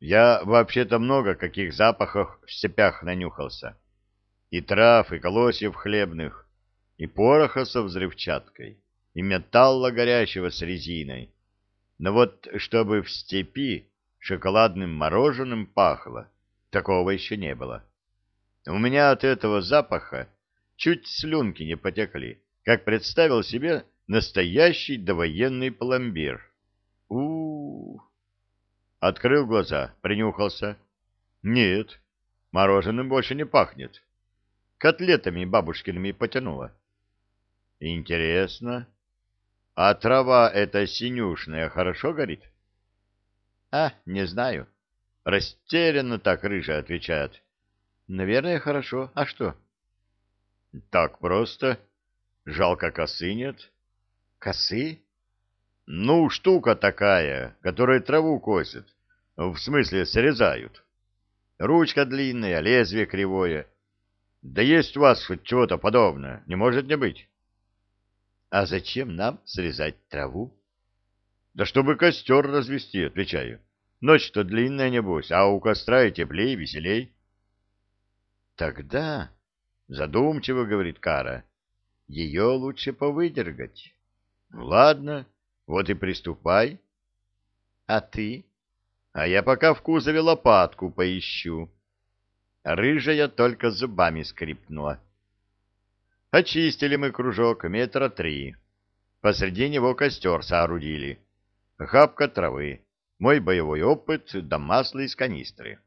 Я вообще-то много каких запахов в степях нанюхался. И трав, и колосьев хлебных, и пороха со взрывчаткой, и металла горящего с резиной. Но вот чтобы в степи шоколадным мороженым пахло, такого еще не было. У меня от этого запаха чуть слюнки не потекли, как представил себе настоящий довоенный пломбир. Открыл глаза, принюхался. Нет, мороженым больше не пахнет. Котлетами бабушкиными потянуло. Интересно. А трава эта синюшная хорошо горит? А, не знаю. Растерянно так рыжа отвечает. Наверное, хорошо. А что? Так просто. Жалко косы нет. Косы? Ну, штука такая, которая траву косит. В смысле, срезают. Ручка длинная, лезвие кривое. Да есть у вас хоть чего-то подобное, не может не быть. А зачем нам срезать траву? Да чтобы костер развести, отвечаю. Ночь-то длинная, небось, а у костра и теплее, и веселей. Тогда, задумчиво говорит Кара, ее лучше повыдергать. Ладно, вот и приступай. А ты? А я пока в кузове лопатку поищу. Рыжая только зубами скрипнула. Очистили мы кружок метра три. Посреди него костер соорудили. Хапка травы, мой боевой опыт да масло из канистры.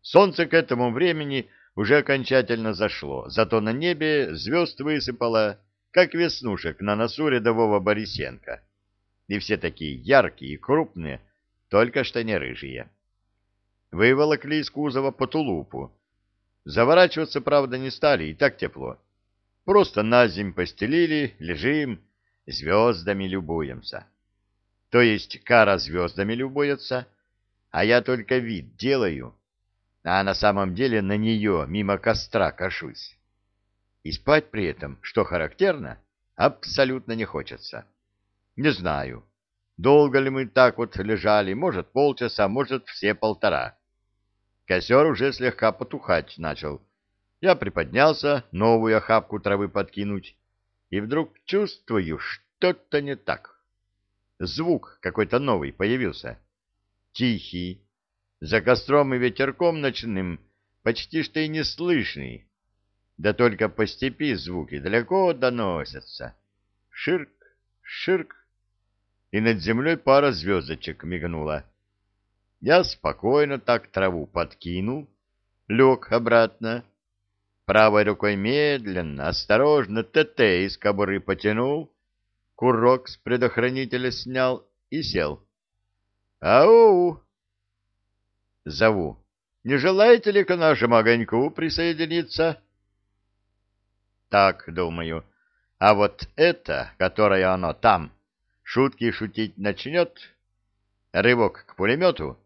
Солнце к этому времени уже окончательно зашло, зато на небе звезд высыпало, как веснушек на носу рядового Борисенко. И все такие яркие и крупные, только что не рыжие. Выволокли из кузова по тулупу. Заворачиваться, правда, не стали, и так тепло. Просто на зимь постелили, лежим, звездами любуемся. То есть кара звездами любуется, а я только вид делаю, а на самом деле на нее мимо костра кашусь. И спать при этом, что характерно, абсолютно не хочется. Не знаю, долго ли мы так вот лежали, может полчаса, может все полтора. Костер уже слегка потухать начал, я приподнялся, новую охапку травы подкинуть, и вдруг чувствую, что-то не так. Звук какой-то новый появился. Тихий, за костром и ветерком ночным, почти что и не слышный. Да только по степи звуки далеко доносятся. Ширк, ширк, и над землей пара звездочек мигнула. Я спокойно так траву подкинул, лег обратно, Правой рукой медленно, осторожно ТТ из кобуры потянул, курок с предохранителя снял и сел. «Ау!» Зову. «Не желаете ли к нашему огоньку присоединиться?» Так, думаю. А вот это, которое оно там, шутки шутить начнет, рывок к пулемету,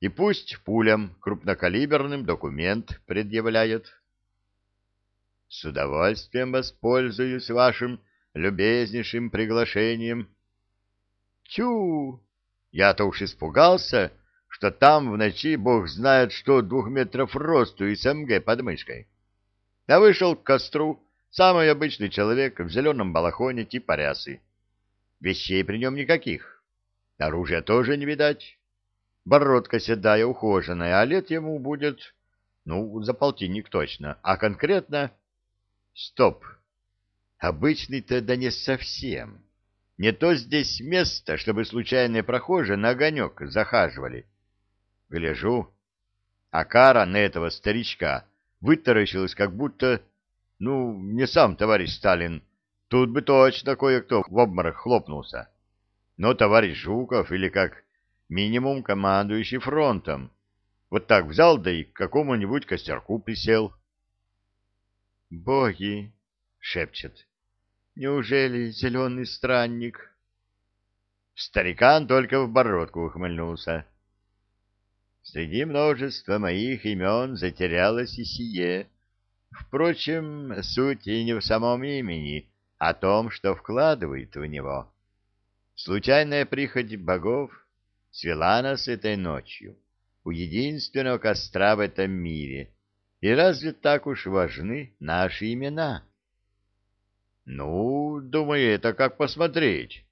и пусть пулям крупнокалиберным документ предъявляет. С удовольствием воспользуюсь вашим любезнейшим приглашением. Тю! Я-то уж испугался, что там в ночи бог знает что двух метров росту и СМГ под мышкой. Я вышел к костру, самый обычный человек в зеленом балахоне типа рясы. Вещей при нем никаких. Оружия тоже не видать. Бородка седая, ухоженная, а лет ему будет, ну, за полтинник точно, а конкретно Стоп. Обычный-то да не совсем. Не то здесь место, чтобы случайные прохожие на огонек захаживали. Гляжу, а кара на этого старичка вытаращилась, как будто, ну, не сам товарищ Сталин, тут бы точно кое-кто в обморок хлопнулся. Но товарищ Жуков или как минимум командующий фронтом. Вот так взял, да и к какому-нибудь костерку присел. «Боги!» — шепчет. «Неужели зеленый странник?» Старикан только в бородку ухмыльнулся. Среди множества моих имен затерялось и сие. Впрочем, суть и не в самом имени, а том, что вкладывает в него. Случайная прихоть богов свела нас этой ночью. у единственного костра в этом мире. И разве так уж важны наши имена? Ну, думаю, это как посмотреть.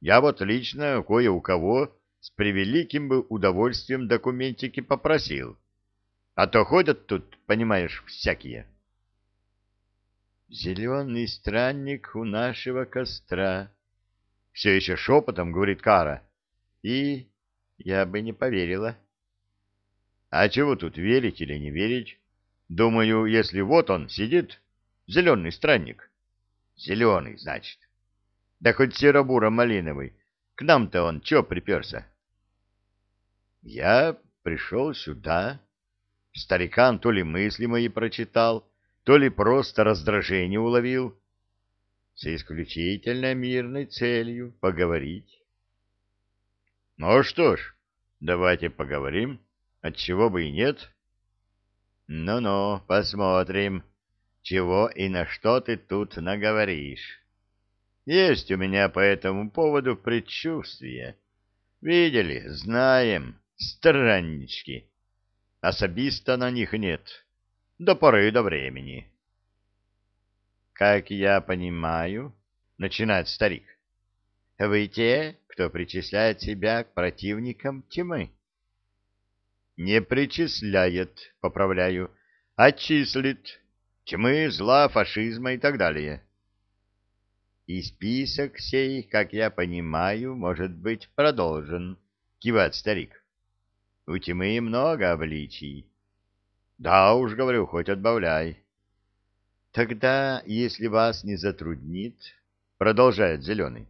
Я вот лично кое у кого с превеликим бы удовольствием документики попросил. А то ходят тут, понимаешь, всякие. Зеленый странник у нашего костра. Все еще шепотом говорит Кара. И я бы не поверила. А чего тут верить или не верить? Думаю, если вот он сидит, зеленый странник. Зеленый, значит. Да хоть серо-буро-малиновый. К нам-то он чё приперся? Я пришел сюда. Старикан то ли мысли мои прочитал, то ли просто раздражение уловил. С исключительно мирной целью поговорить. Ну что ж, давайте поговорим. Отчего бы и нет. Ну-ну, посмотрим, чего и на что ты тут наговоришь. Есть у меня по этому поводу предчувствие. Видели, знаем, страннички. Особисто на них нет. До поры до времени. Как я понимаю, начинает старик, вы те, кто причисляет себя к противникам тьмы. Не причисляет, поправляю, а числит тьмы, зла, фашизма и так далее. И список сей, как я понимаю, может быть продолжен, кивает старик. У тьмы много обличий. Да уж, говорю, хоть отбавляй. Тогда, если вас не затруднит, продолжает Зеленый,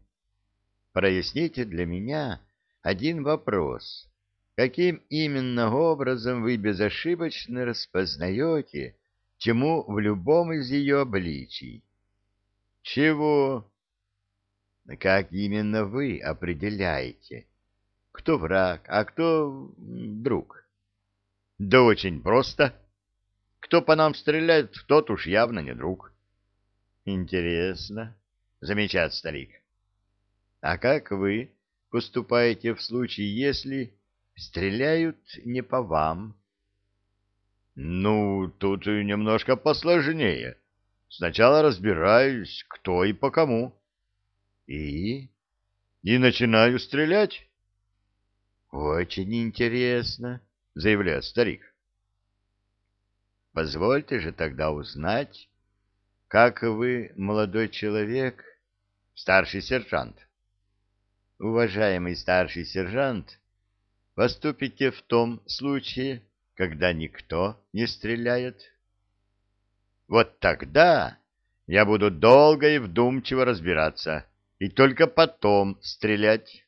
проясните для меня один вопрос. Каким именно образом вы безошибочно распознаете тьму в любом из ее обличий? Чего? Как именно вы определяете, кто враг, а кто друг? Да очень просто. Кто по нам стреляет, тот уж явно не друг. Интересно, замечает старик. А как вы поступаете в случае, если стреляют не по вам? Ну, тут немножко посложнее. Сначала разбираюсь, кто и по кому. И? И начинаю стрелять. Очень интересно, заявляет старик. Позвольте же тогда узнать, как вы, молодой человек, старший сержант, уважаемый старший сержант, поступите в том случае, когда никто не стреляет? Вот тогда я буду долго и вдумчиво разбираться, и только потом стрелять.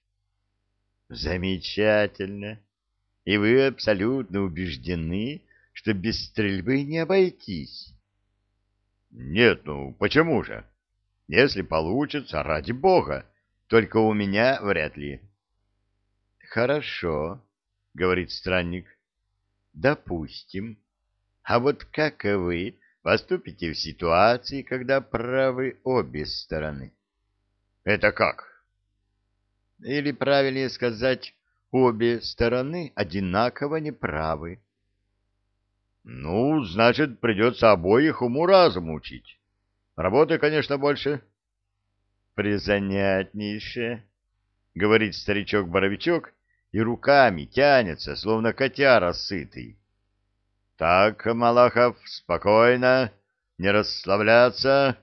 Замечательно. И вы абсолютно убеждены, что без стрельбы не обойтись? Нет, ну почему же? Если получится, ради бога. Только у меня вряд ли. Хорошо, говорит странник. Допустим. А вот как вы поступите в ситуации, когда правы обе стороны. Это как? Или правильнее сказать, обе стороны одинаково неправы. Ну, значит, придется обоих уму-разуму учить. Работы, конечно, больше. Призанятнейше, говорит старичок-боровичок, и руками тянется, словно котяра сытый. Так, Малахов, спокойно, не расслабляться.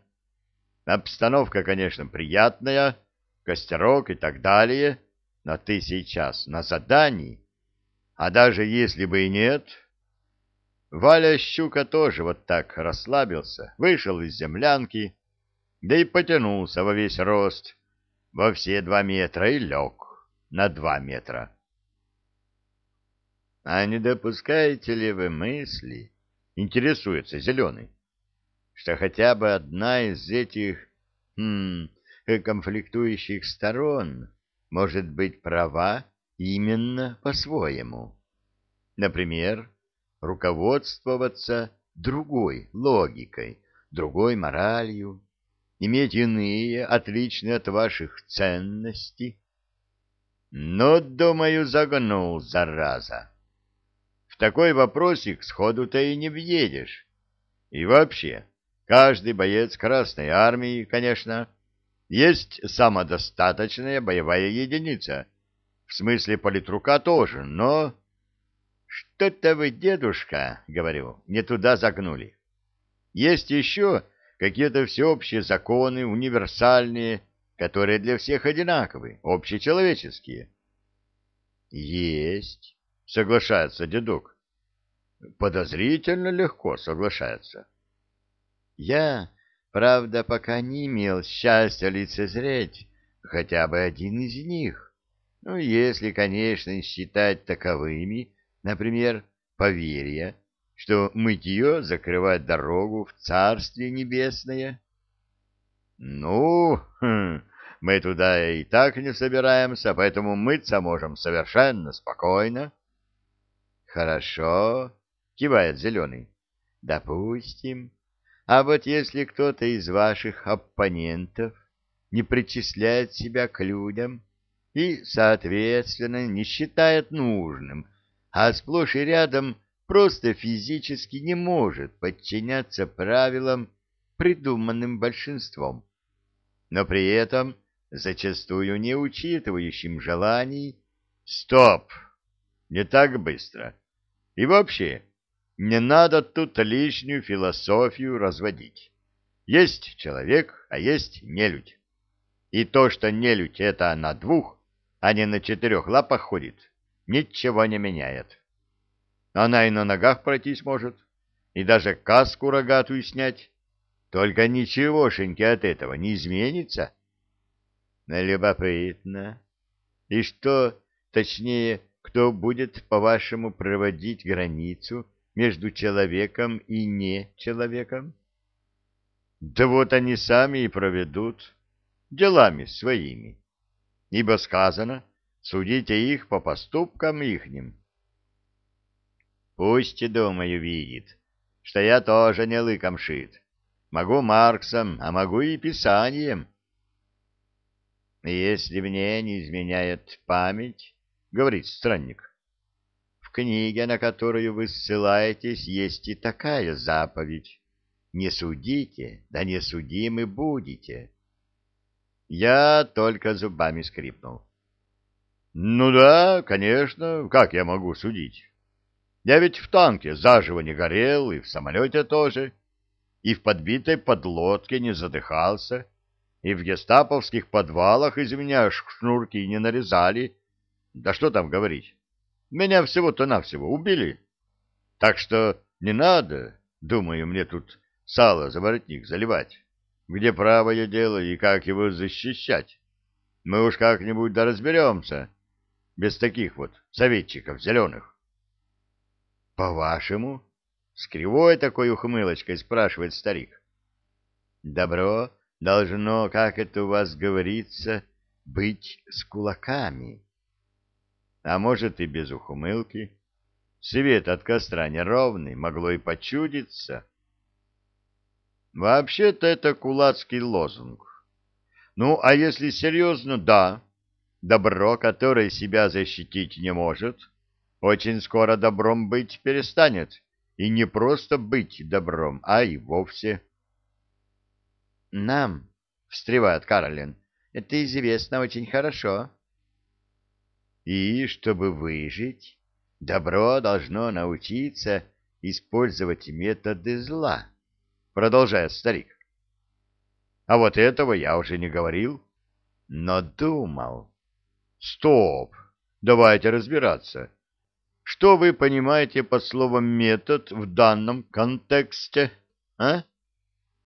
Обстановка, конечно, приятная, костерок и так далее, но ты сейчас на задании. А даже если бы и нет... Валя Щука тоже вот так расслабился, вышел из землянки, да и потянулся во весь рост, во все два метра и лег на два метра. А не допускаете ли вы мысли, интересуется Зеленый, что хотя бы одна из этих хм, конфликтующих сторон может быть права именно по-своему? Например, руководствоваться другой логикой, другой моралью, иметь иные, отличные от ваших ценностей? Но, думаю, загнул, зараза. в такой вопросик сходу-то и не въедешь. И вообще, каждый боец Красной Армии, конечно, есть самодостаточная боевая единица. В смысле политрука тоже, но... Что-то вы, дедушка, говорю, не туда загнули. Есть еще какие-то всеобщие законы, универсальные, которые для всех одинаковы, общечеловеческие. Есть, соглашается дедок. Подозрительно легко соглашается. Я, правда, пока не имел счастья лицезреть хотя бы один из них. Ну, если, конечно, считать таковыми, например, поверья, что мытье закрывает дорогу в Царствие Небесное. Ну, хм, мы туда и так не собираемся, поэтому мыться можем совершенно спокойно. Хорошо, кивает Зеленый. Допустим. А вот если кто-то из ваших оппонентов не причисляет себя к людям и, соответственно, не считает нужным, а сплошь и рядом просто физически не может подчиняться правилам, придуманным большинством, но при этом зачастую не учитывающим желаний «Стоп! Не так быстро!» И вообще, не надо тут лишнюю философию разводить. Есть человек, а есть нелюдь. И то, что нелюдь это на двух, а не на четырех лапах ходит, ничего не меняет. Она и на ногах пройтись может, и даже каску рогатую снять. Только ничегошеньки от этого не изменится. Любопытно. И что, точнее, кто будет, по-вашему, проводить границу между человеком и не человеком? Да вот они сами и проведут делами своими. Ибо сказано, судите их по поступкам ихним. Пусть, думаю, видит, что я тоже не лыком шит. Могу Марксом, а могу и писанием. Если мне не изменяет память, — говорит странник, — книге, на которую вы ссылаетесь, есть и такая заповедь. Не судите, да не судимы будете. Я только зубами скрипнул. Ну да, конечно, как я могу судить? Я ведь в танке заживо не горел, и в самолете тоже, и в подбитой подлодке не задыхался, и в гестаповских подвалах из меня шнурки не нарезали. Да что там говорить? Меня всего-то навсего убили. Так что не надо, думаю, мне тут сало за воротник заливать. Где правое дело и как его защищать? Мы уж как-нибудь да разберемся, без таких вот советчиков зеленых. — По-вашему? — с кривой такой ухмылочкой спрашивает старик. — Добро должно, как это у вас говорится, быть с кулаками. А может и без ухмылки. Свет от костра неровный, могло и почудиться. Вообще-то это кулацкий лозунг. Ну, а если серьезно, да, добро, которое себя защитить не может — очень скоро добром быть перестанет. И не просто быть добром, а и вовсе. «Нам», — встревает Каролин, — «это известно очень хорошо». «И чтобы выжить, добро должно научиться использовать методы зла», — продолжает старик. «А вот этого я уже не говорил, но думал». «Стоп! Давайте разбираться». Что вы понимаете под словом «метод» в данном контексте, а?